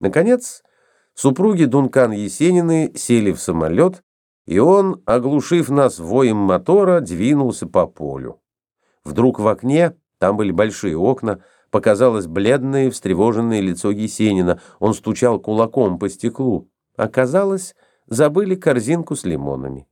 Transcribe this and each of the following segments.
Наконец, супруги Дункан Есенины сели в самолет, и он, оглушив нас воем мотора, двинулся по полю. Вдруг в окне, там были большие окна, показалось бледное встревоженное лицо Есенина. Он стучал кулаком по стеклу. Оказалось, забыли корзинку с лимонами.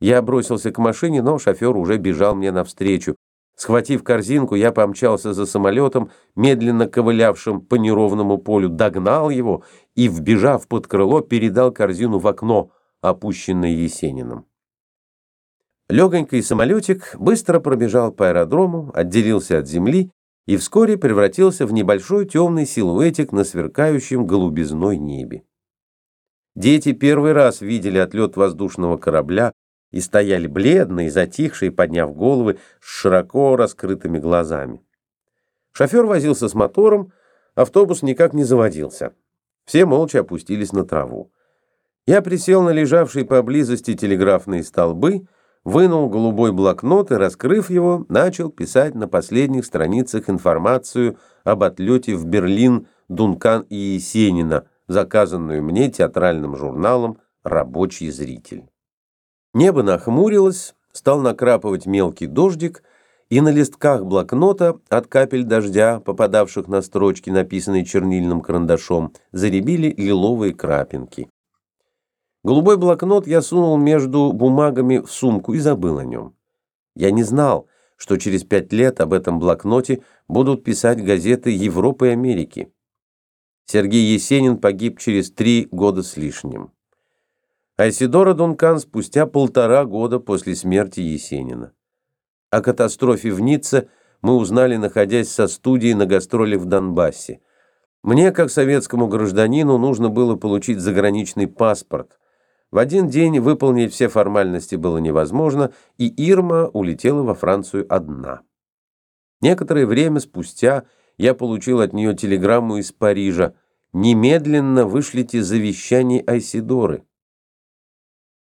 Я бросился к машине, но шофер уже бежал мне навстречу. Схватив корзинку, я помчался за самолетом, медленно ковылявшим по неровному полю, догнал его и, вбежав под крыло, передал корзину в окно, опущенное Есениным. Легонький самолетик быстро пробежал по аэродрому, отделился от земли и вскоре превратился в небольшой темный силуэтик на сверкающем голубизной небе. Дети первый раз видели отлет воздушного корабля, и стояли бледные, затихшие, подняв головы с широко раскрытыми глазами. Шофер возился с мотором, автобус никак не заводился. Все молча опустились на траву. Я присел на лежавшие поблизости телеграфные столбы, вынул голубой блокнот и, раскрыв его, начал писать на последних страницах информацию об отлете в Берлин Дункан и Есенина, заказанную мне театральным журналом «Рабочий зритель». Небо нахмурилось, стал накрапывать мелкий дождик, и на листках блокнота от капель дождя, попадавших на строчки, написанные чернильным карандашом, заребили лиловые крапинки. Голубой блокнот я сунул между бумагами в сумку и забыл о нем. Я не знал, что через пять лет об этом блокноте будут писать газеты Европы и Америки. Сергей Есенин погиб через три года с лишним. Айсидора Дункан спустя полтора года после смерти Есенина. О катастрофе в Ницце мы узнали, находясь со студией на гастроли в Донбассе. Мне, как советскому гражданину, нужно было получить заграничный паспорт. В один день выполнить все формальности было невозможно, и Ирма улетела во Францию одна. Некоторое время спустя я получил от нее телеграмму из Парижа. «Немедленно вышлите завещание Айсидоры».